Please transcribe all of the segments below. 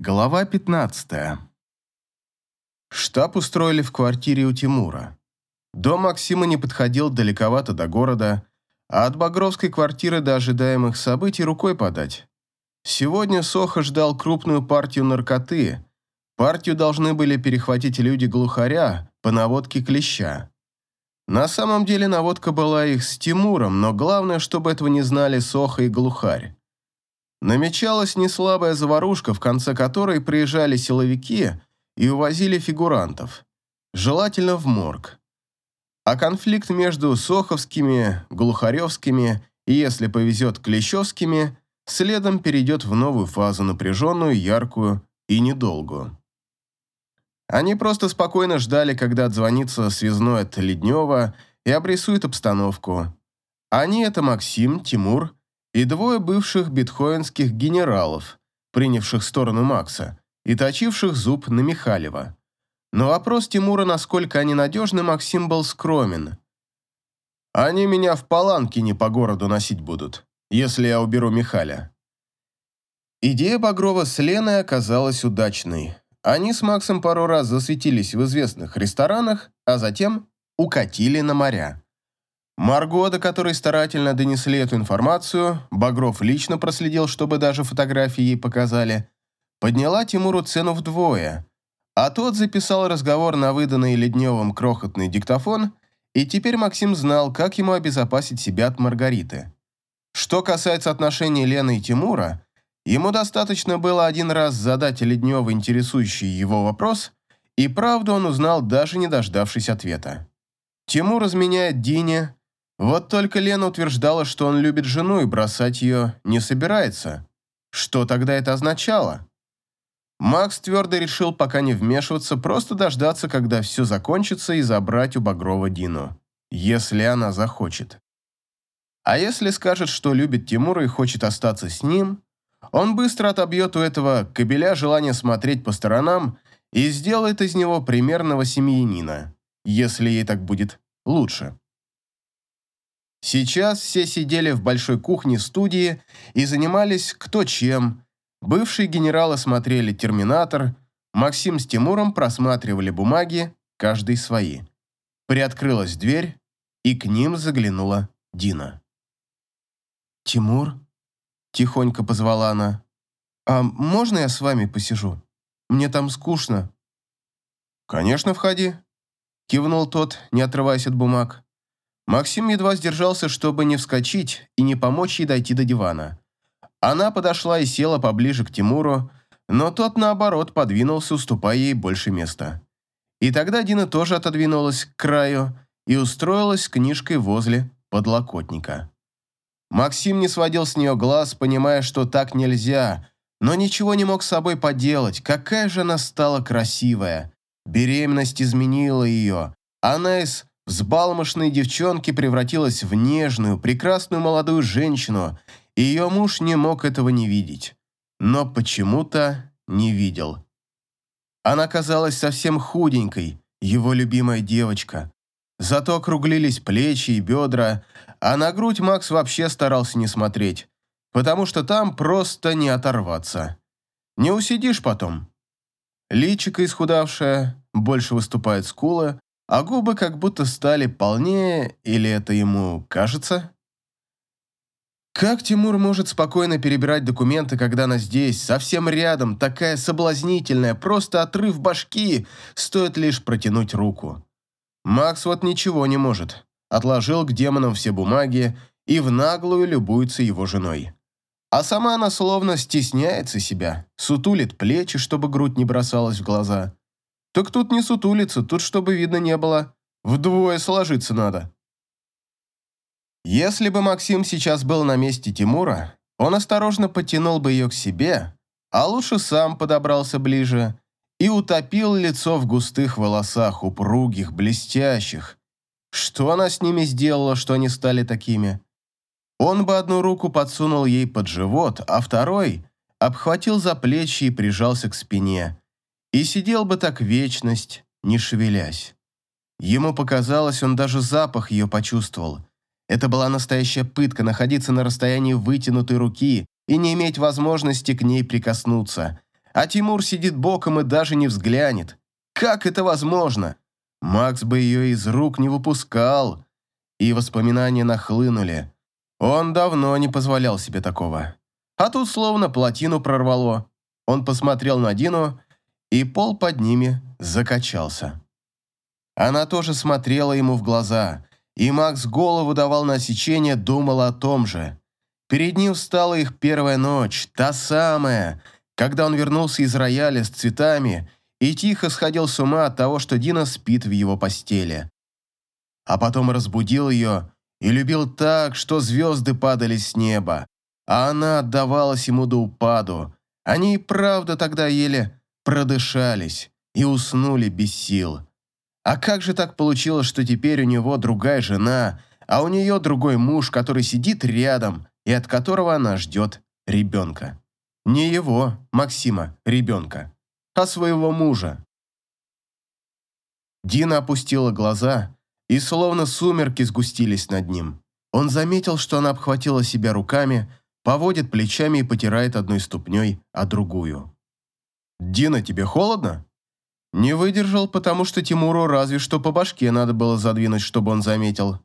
Глава 15. Штаб устроили в квартире у Тимура. Дом Максима не подходил далековато до города, а от Багровской квартиры до ожидаемых событий рукой подать. Сегодня Соха ждал крупную партию наркоты. Партию должны были перехватить люди глухаря по наводке клеща. На самом деле наводка была их с Тимуром, но главное, чтобы этого не знали Соха и глухарь. Намечалась неслабая заварушка, в конце которой приезжали силовики и увозили фигурантов, желательно в морг. А конфликт между Соховскими, Глухаревскими и, если повезет, Клещевскими, следом перейдет в новую фазу, напряженную, яркую и недолгую. Они просто спокойно ждали, когда отзвонится связной от Леднева и обрисует обстановку. Они — это Максим, Тимур и двое бывших битхоинских генералов, принявших сторону Макса и точивших зуб на Михалева. Но вопрос Тимура, насколько они надежны, Максим был скромен. «Они меня в паланке не по городу носить будут, если я уберу Михаля». Идея Багрова с Леной оказалась удачной. Они с Максом пару раз засветились в известных ресторанах, а затем укатили на моря. Марго, до которой старательно донесли эту информацию, Багров лично проследил, чтобы даже фотографии ей показали, подняла Тимуру цену вдвое, а тот записал разговор на выданный Ледневым крохотный диктофон, и теперь Максим знал, как ему обезопасить себя от Маргариты. Что касается отношений Лены и Тимура, ему достаточно было один раз задать Ледневу интересующий его вопрос, и правду он узнал, даже не дождавшись ответа. Тимур изменяет Дине, вот только Лена утверждала, что он любит жену и бросать ее не собирается. Что тогда это означало? Макс твердо решил пока не вмешиваться, просто дождаться, когда все закончится, и забрать у Багрова Дину. Если она захочет. А если скажет, что любит Тимура и хочет остаться с ним, он быстро отобьет у этого кобеля желание смотреть по сторонам и сделает из него примерного семьянина, если ей так будет лучше. Сейчас все сидели в большой кухне студии и занимались кто чем. Бывшие генералы смотрели «Терминатор», Максим с Тимуром просматривали бумаги, каждый свои. Приоткрылась дверь, и к ним заглянула Дина. «Тимур?» – тихонько позвала она. «А можно я с вами посижу? Мне там скучно». «Конечно, входи», – кивнул тот, не отрываясь от бумаг. Максим едва сдержался, чтобы не вскочить и не помочь ей дойти до дивана. Она подошла и села поближе к Тимуру, но тот, наоборот, подвинулся, уступая ей больше места. И тогда Дина тоже отодвинулась к краю и устроилась с книжкой возле подлокотника. Максим не сводил с нее глаз, понимая, что так нельзя, но ничего не мог с собой поделать. Какая же она стала красивая. Беременность изменила ее. Она из взбалмошной девчонки превратилась в нежную, прекрасную молодую женщину, и ее муж не мог этого не видеть. Но почему-то не видел. Она казалась совсем худенькой, его любимая девочка. Зато округлились плечи и бедра, а на грудь Макс вообще старался не смотреть, потому что там просто не оторваться. Не усидишь потом. Личико исхудавшее, больше выступает скулы, а губы как будто стали полнее, или это ему кажется? Как Тимур может спокойно перебирать документы, когда она здесь, совсем рядом, такая соблазнительная, просто отрыв башки, стоит лишь протянуть руку? Макс вот ничего не может. Отложил к демонам все бумаги и в наглую любуется его женой. А сама она словно стесняется себя, сутулит плечи, чтобы грудь не бросалась в глаза. Так тут не сутулиться, тут чтобы видно не было. Вдвое сложиться надо. Если бы Максим сейчас был на месте Тимура, он осторожно потянул бы ее к себе, а лучше сам подобрался ближе и утопил лицо в густых волосах, упругих, блестящих. Что она с ними сделала, что они стали такими? Он бы одну руку подсунул ей под живот, а второй обхватил за плечи и прижался к спине, и сидел бы так вечность, не шевелясь. Ему показалось, он даже запах ее почувствовал. Это была настоящая пытка находиться на расстоянии вытянутой руки и не иметь возможности к ней прикоснуться. а Тимур сидит боком и даже не взглянет. Как это возможно? Макс бы ее из рук не выпускал. И воспоминания нахлынули. Он давно не позволял себе такого. А тут словно плотину прорвало. Он посмотрел на Дину, и пол под ними закачался. Она тоже смотрела ему в глаза, и Макс голову давал на сечение, думал о том же. Перед ним встала их первая ночь, та самая, когда он вернулся из рояля с цветами и тихо сходил с ума от того, что Дина спит в его постели. А потом разбудил ее и любил так, что звезды падали с неба, а она отдавалась ему до упаду. Они и правда тогда еле продышались и уснули без сил. А как же так получилось, что теперь у него другая жена, а у нее другой муж, который сидит рядом и от которого она ждет ребенка? Не его, Максима, ребенка, а своего мужа. Дина опустила глаза, и словно сумерки сгустились над ним. Он заметил, что она обхватила себя руками, поводит плечами и потирает одной ступней, а другую. «Дина, тебе холодно?» Не выдержал, потому что Тимуру разве что по башке надо было задвинуть, чтобы он заметил.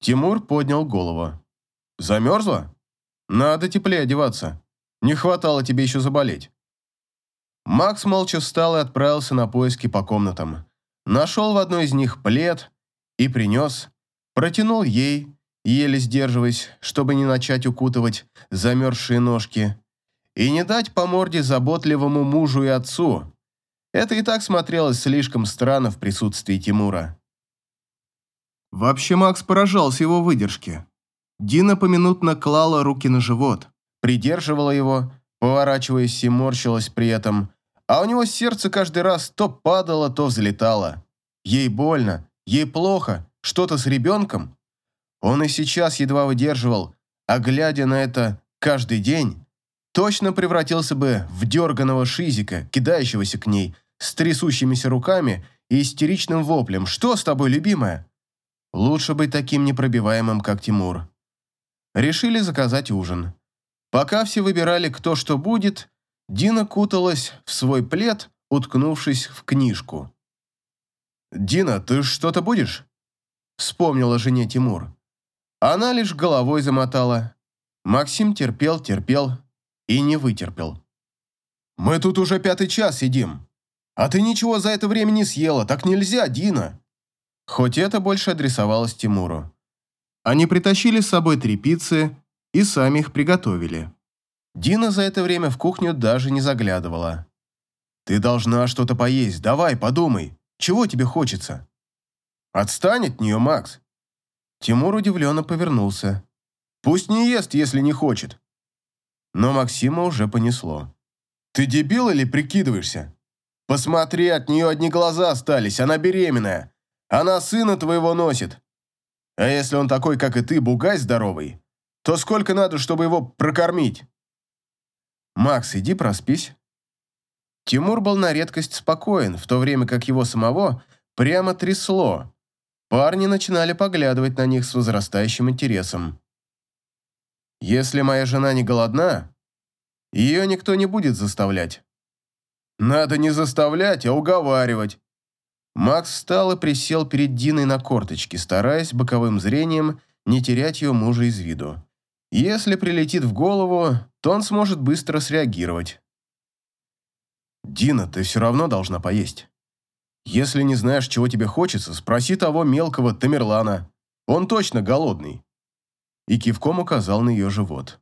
Тимур поднял голову. «Замерзла? Надо теплее одеваться. Не хватало тебе еще заболеть». Макс молча встал и отправился на поиски по комнатам. Нашел в одной из них плед и принес. Протянул ей, еле сдерживаясь, чтобы не начать укутывать замерзшие ножки. И не дать по морде заботливому мужу и отцу, это и так смотрелось слишком странно в присутствии Тимура. Вообще Макс поражался его выдержке. Дина поминутно клала руки на живот, придерживала его, поворачиваясь и морщилась при этом, а у него сердце каждый раз то падало, то взлетало. Ей больно, ей плохо, что-то с ребенком. Он и сейчас едва выдерживал, а глядя на это каждый день, точно превратился бы в дерганого шизика, кидающегося к ней, с трясущимися руками и истеричным воплем «Что с тобой, любимая?» Лучше быть таким непробиваемым, как Тимур. Решили заказать ужин. Пока все выбирали, кто что будет, Дина куталась в свой плед, уткнувшись в книжку. «Дина, ты что-то будешь?» Вспомнила жене Тимур. Она лишь головой замотала. Максим терпел, терпел и не вытерпел. «Мы тут уже пятый час сидим. «А ты ничего за это время не съела, так нельзя, Дина!» Хоть это больше адресовалось Тимуру. Они притащили с собой три пиццы и сами их приготовили. Дина за это время в кухню даже не заглядывала. «Ты должна что-то поесть, давай, подумай, чего тебе хочется?» «Отстань от нее, Макс!» Тимур удивленно повернулся. «Пусть не ест, если не хочет». Но Максима уже понесло. «Ты дебил или прикидываешься? Посмотри, от нее одни глаза остались, она беременная. Она сына твоего носит. А если он такой, как и ты, бугай здоровый, то сколько надо, чтобы его прокормить? Макс, иди проспись. Тимур был на редкость спокоен, в то время как его самого прямо трясло. Парни начинали поглядывать на них с возрастающим интересом. Если моя жена не голодна, ее никто не будет заставлять. Надо не заставлять, а уговаривать. Макс встал и присел перед Диной на корточки, стараясь боковым зрением не терять ее мужа из виду. Если прилетит в голову, то он сможет быстро среагировать. «Дина, ты все равно должна поесть. Если не знаешь, чего тебе хочется, спроси того мелкого Тамерлана. Он точно голодный». И кивком указал на ее живот.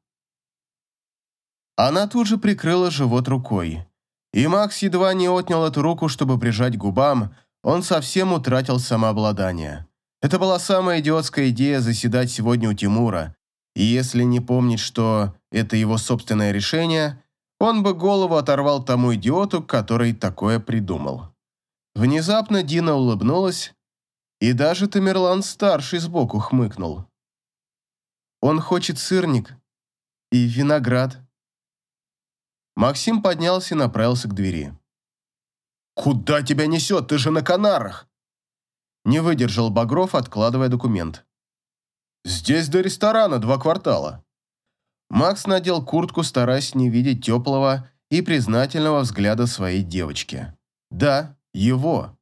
Она тут же прикрыла живот рукой. И Макс едва не отнял эту руку, чтобы прижать к губам, он совсем утратил самообладание. Это была самая идиотская идея заседать сегодня у Тимура, и если не помнить, что это его собственное решение, он бы голову оторвал тому идиоту, который такое придумал. Внезапно Дина улыбнулась, и даже Тамерлан-старший сбоку хмыкнул. «Он хочет сырник и виноград», Максим поднялся и направился к двери. «Куда тебя несет? Ты же на Канарах!» Не выдержал Багров, откладывая документ. «Здесь до ресторана два квартала». Макс надел куртку, стараясь не видеть теплого и признательного взгляда своей девочки. Да, его,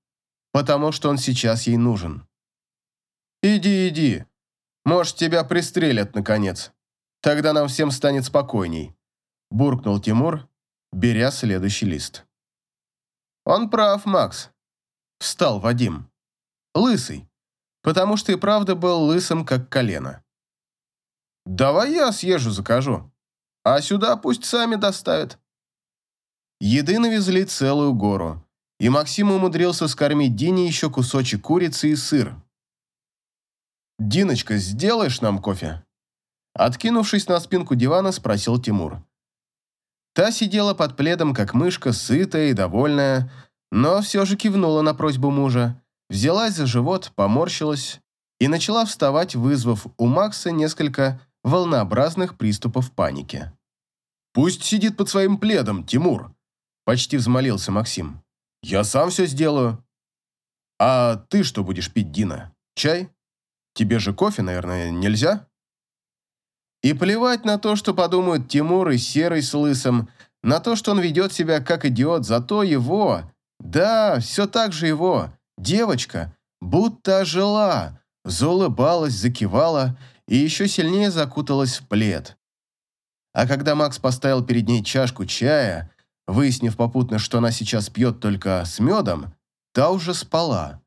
потому что он сейчас ей нужен. «Иди, иди. Может, тебя пристрелят, наконец. Тогда нам всем станет спокойней», – буркнул Тимур, беря следующий лист. «Он прав, Макс», – встал Вадим. «Лысый, потому что и правда был лысым, как колено». «Давай я съезжу, закажу. А сюда пусть сами доставят». Еды навезли целую гору, и Максим умудрился скормить Дине еще кусочек курицы и сыр. «Диночка, сделаешь нам кофе?» Откинувшись на спинку дивана, спросил Тимур. Та сидела под пледом, как мышка, сытая и довольная, но все же кивнула на просьбу мужа, взялась за живот, поморщилась и начала вставать, вызвав у Макса несколько волнообразных приступов паники. «Пусть сидит под своим пледом, Тимур!» Почти взмолился Максим. «Я сам все сделаю». «А ты что будешь пить, Дина? Чай? Тебе же кофе, наверное, нельзя?» И плевать на то, что подумают Тимур и Серый с Лысым, на то, что он ведет себя как идиот, зато его, да, все так же его, девочка, будто ожила, заулыбалась, закивала и еще сильнее закуталась в плед. А когда Макс поставил перед ней чашку чая, Выяснив попутно, что она сейчас пьет только с медом, та уже спала.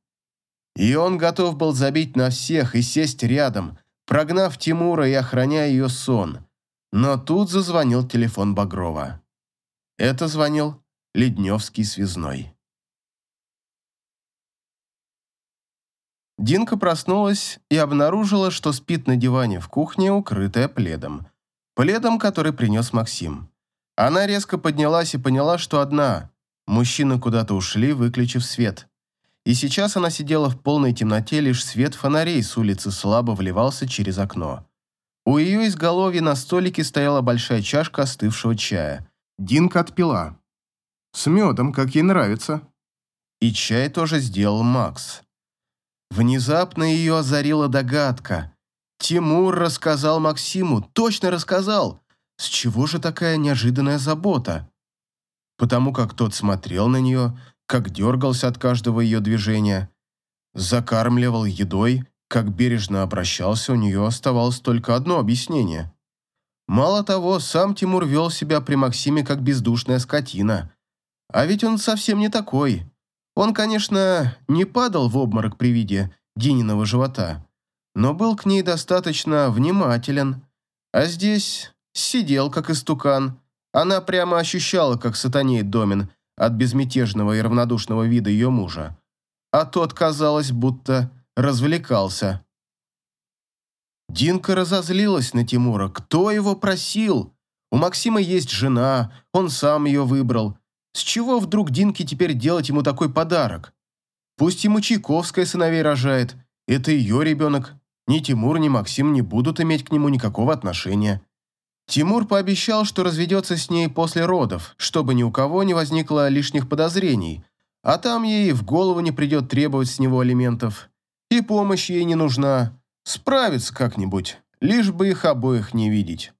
И он готов был забить на всех и сесть рядом, прогнав Тимура и охраняя ее сон. Но тут зазвонил телефон Багрова. Это звонил Ледневский связной. Динка проснулась и обнаружила, что спит на диване в кухне, укрытая пледом. Пледом, который принес Максим. Она резко поднялась и поняла, что одна. Мужчины куда-то ушли, выключив свет. И сейчас она сидела в полной темноте, лишь свет фонарей с улицы слабо вливался через окно. У ее изголовья на столике стояла большая чашка остывшего чая. Динка отпила. С медом, как ей нравится. И чай тоже сделал Макс. Внезапно ее озарила догадка. Тимур рассказал Максиму, точно рассказал. С чего же такая неожиданная забота? Потому как тот смотрел на нее, как дергался от каждого ее движения, закармливал едой, как бережно обращался, у нее оставалось только одно объяснение. Мало того, сам Тимур вел себя при Максиме как бездушная скотина. А ведь он совсем не такой. Он, конечно, не падал в обморок при виде Дининого живота, но был к ней достаточно внимателен. А здесь Сидел, как истукан. Она прямо ощущала, как сатанеет Домин от безмятежного и равнодушного вида ее мужа. А тот, казалось, будто развлекался. Динка разозлилась на Тимура. Кто его просил? У Максима есть жена, он сам ее выбрал. С чего вдруг Динке теперь делать ему такой подарок? Пусть ему Чайковская сыновей рожает. Это ее ребенок. Ни Тимур, ни Максим не будут иметь к нему никакого отношения. Тимур пообещал, что разведется с ней после родов, чтобы ни у кого не возникло лишних подозрений, а там ей в голову не придет требовать с него алиментов. И помощь ей не нужна. Справится как-нибудь, лишь бы их обоих не видеть.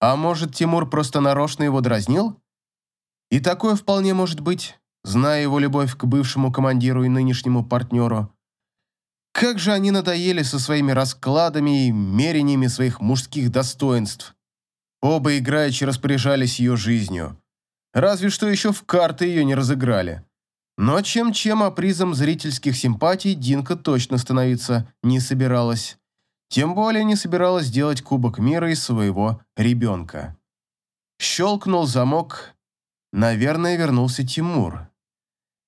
А может, Тимур просто нарочно его дразнил? И такое вполне может быть, зная его любовь к бывшему командиру и нынешнему партнеру. Как же они надоели со своими раскладами и мерениями своих мужских достоинств. Оба играючи распоряжались ее жизнью. Разве что еще в карты ее не разыграли. Но чем-чем, а призом зрительских симпатий Динка точно становиться не собиралась. Тем более не собиралась делать Кубок Мира из своего ребенка. Щелкнул замок. Наверное, вернулся Тимур.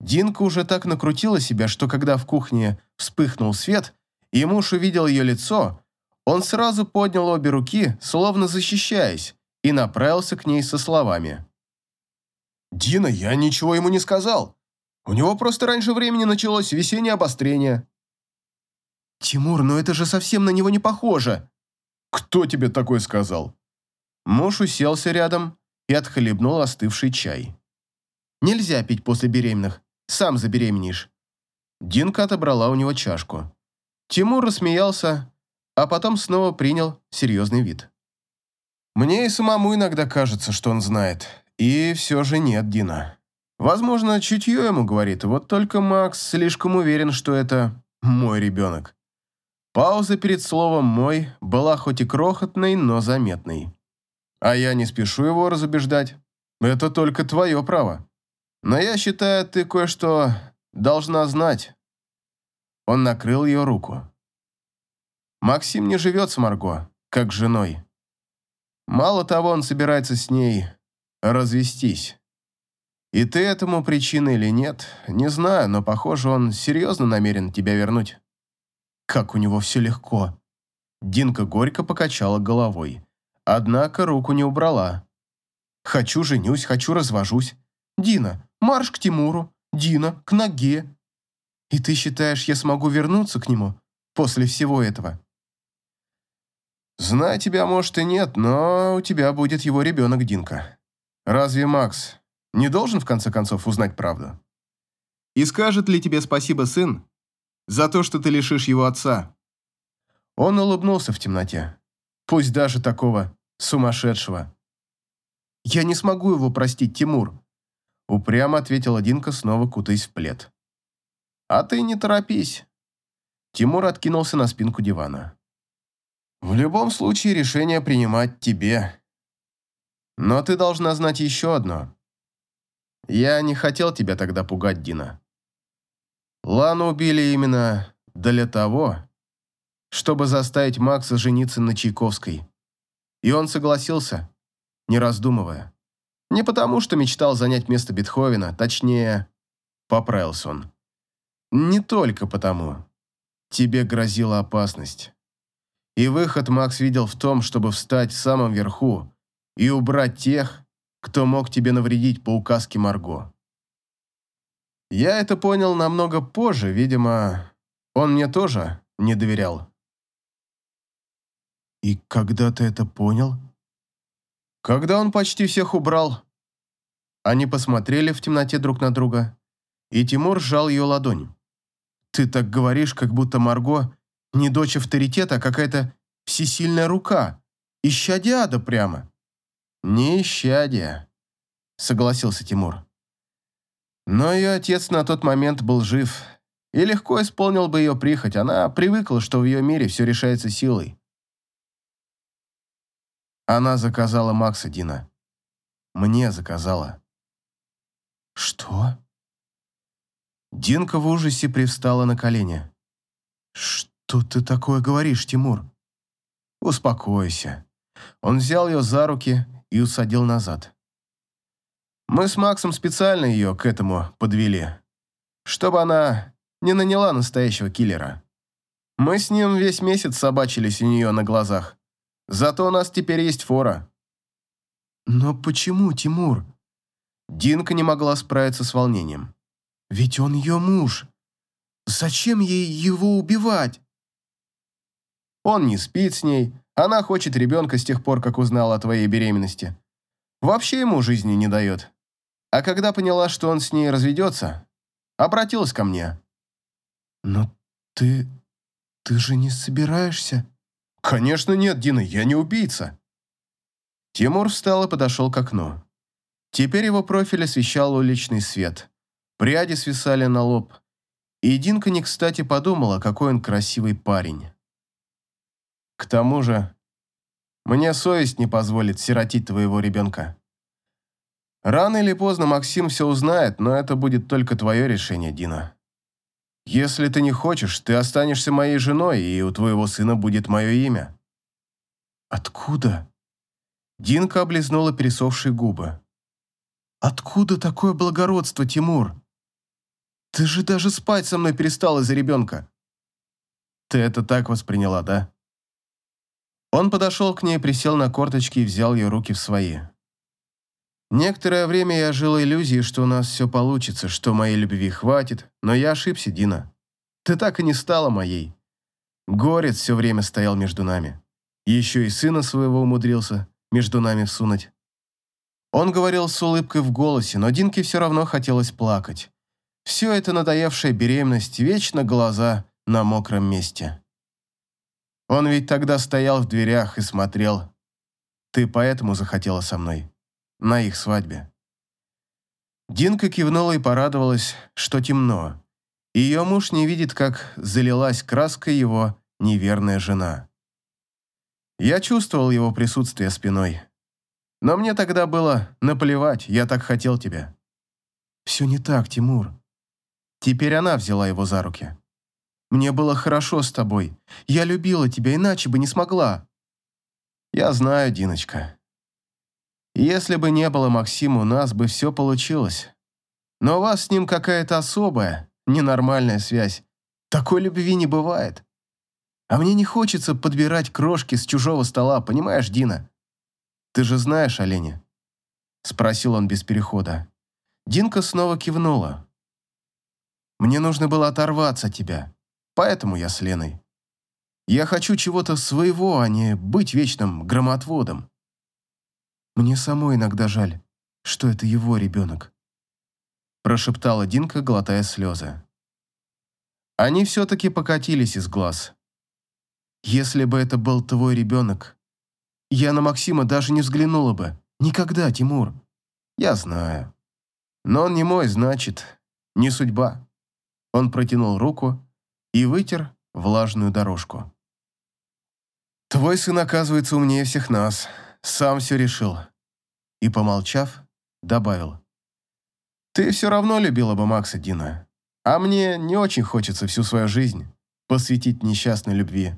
Динка уже так накрутила себя, что когда в кухне вспыхнул свет, и муж увидел ее лицо, он сразу поднял обе руки, словно защищаясь, и направился к ней со словами. «Дина, я ничего ему не сказал. У него просто раньше времени началось весеннее обострение». «Тимур, но это же совсем на него не похоже». «Кто тебе такое сказал?» Муж уселся рядом и отхлебнул остывший чай. «Нельзя пить после беременных сам забеременеешь». Динка отобрала у него чашку. Тимур рассмеялся, а потом снова принял серьезный вид. «Мне и самому иногда кажется, что он знает, И все же нет, Дина. Возможно, чутье ему говорит, вот только Макс слишком уверен, что это мой ребенок. Пауза перед словом «мой» была хоть и крохотной, но заметной. А я не спешу его разубеждать. Это только твое право. Но я считаю, ты кое-что должна знать. Он накрыл ее руку. Максим не живет с Марго, как с женой. Мало того, он собирается с ней развестись. И ты этому причина или нет, не знаю, но, похоже, он серьезно намерен тебя вернуть. Как у него все легко. Динка горько покачала головой. Однако руку не убрала. Хочу женюсь, хочу развожусь. Дина, марш к Тимуру. Дина, к ноге. И ты считаешь, я смогу вернуться к нему после всего этого? Знаю тебя, может, и нет, но у тебя будет его ребенок, Динка. Разве Макс не должен, в конце концов, узнать правду? И скажет ли тебе спасибо сын за то, что ты лишишь его отца?» Он улыбнулся в темноте. Пусть даже такого сумасшедшего. «Я не смогу его простить, Тимур», — упрямо ответила Динка, снова кутаясь в плед. «А ты не торопись». Тимур откинулся на спинку дивана. «В любом случае решение принимать тебе. Но ты должна знать еще одно. Я не хотел тебя тогда пугать, Дина. Лану убили именно для того, чтобы заставить Макса жениться на Чайковской. И он согласился, не раздумывая. Не потому, что мечтал занять место Бетховена, точнее, поправился он. Не только потому. Тебе грозила опасность. И выход Макс видел в том, чтобы встать в самом верху и убрать тех, кто мог тебе навредить по указке Марго. Я это понял намного позже, видимо, он мне тоже не доверял. И когда ты это понял? Когда он почти всех убрал. Они посмотрели в темноте друг на друга, и Тимур сжал ее ладонь. Ты так говоришь, как будто Марго не дочь авторитета, а какая-то всесильная рука. Ищадиада прямо. Не ищадия, согласился Тимур. Но ее отец на тот момент был жив и легко исполнил бы ее прихоть. Она привыкла, что в ее мире все решается силой. Она заказала Макса Дина. Мне заказала. Что? Динка в ужасе привстала на колени. Что ты такое говоришь, Тимур? Успокойся. Он взял ее за руки и усадил назад. Мы с Максом специально ее к этому подвели, чтобы она не наняла настоящего киллера. Мы с ним весь месяц собачились у нее на глазах. Зато у нас теперь есть фора. Но почему, Тимур? Динка не могла справиться с волнением. Ведь он ее муж. Зачем ей его убивать? Он не спит с ней. Она хочет ребенка с тех пор, как узнала о твоей беременности. Вообще ему жизни не дает. А когда поняла, что он с ней разведется, обратилась ко мне. «Но ты... ты же не собираешься?» «Конечно нет, Дина, я не убийца». Тимур встал и подошел к окну. Теперь его профиль освещал уличный свет. Пряди свисали на лоб. И Динка не кстати подумала, какой он красивый парень. К тому же, мне совесть не позволит сиротить твоего ребенка. Рано или поздно Максим все узнает, но это будет только твое решение, Дина. Если ты не хочешь, ты останешься моей женой, и у твоего сына будет мое имя». «Откуда?» Динка облизнула пересохшие губы. «Откуда такое благородство, Тимур? Ты же даже спать со мной перестал из-за ребенка». «Ты это так восприняла, да?» Он подошел к ней, присел на корточки и взял ее руки в свои. Некоторое время я жил иллюзией, что у нас все получится, что моей любви хватит, но я ошибся, Дина. Ты так и не стала моей. Горец все время стоял между нами. Еще и сына своего умудрился между нами всунуть. Он говорил с улыбкой в голосе, но Динке все равно хотелось плакать. Все это надоевшая беременность, вечно глаза на мокром месте. Он ведь тогда стоял в дверях и смотрел. Ты поэтому захотела со мной. На их свадьбе. Динка кивнула и порадовалась, что темно. Ее муж не видит, как залилась краской его неверная жена. Я чувствовал его присутствие спиной. Но мне тогда было наплевать, я так хотел тебя. Все не так, Тимур. Теперь она взяла его за руки. Мне было хорошо с тобой. Я любила тебя, иначе бы не смогла. Я знаю, Диночка. Если бы не было Максима, у нас бы все получилось. Но у вас с ним какая-то особая, ненормальная связь. Такой любви не бывает. А мне не хочется подбирать крошки с чужого стола, понимаешь, Дина? Ты же знаешь оленя?» Спросил он без перехода. Динка снова кивнула. «Мне нужно было оторваться от тебя, поэтому я с Леной. Я хочу чего-то своего, а не быть вечным громотводом. Мне самой иногда жаль, что это его ребенок», прошептала Динка, глотая слезы. Они все-таки покатились из глаз. «Если бы это был твой ребенок, я на Максима даже не взглянула бы. Никогда, Тимур. Я знаю. Но он не мой, значит, не судьба. Он протянул руку и вытер влажную дорожку. Твой сын, оказывается, умнее всех нас. Сам все решил. И, помолчав, добавил. Ты все равно любила бы Макса, Дина. А мне не очень хочется всю свою жизнь посвятить несчастной любви.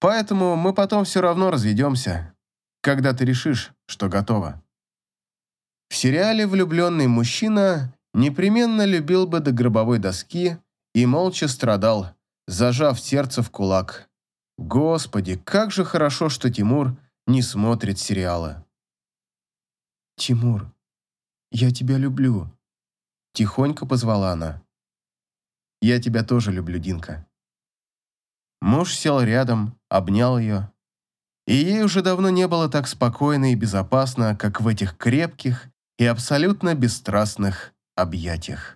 Поэтому мы потом все равно разведемся, когда ты решишь, что готова. В сериале влюбленный мужчина непременно любил бы до гробовой доски и молча страдал, зажав сердце в кулак. Господи, как же хорошо, что Тимур не смотрит сериалы. «Тимур, я тебя люблю», – тихонько позвала она. «Я тебя тоже люблю, Динка». Муж сел рядом, обнял ее. И ей уже давно не было так спокойно и безопасно, как в этих крепких и абсолютно бесстрастных объятиях.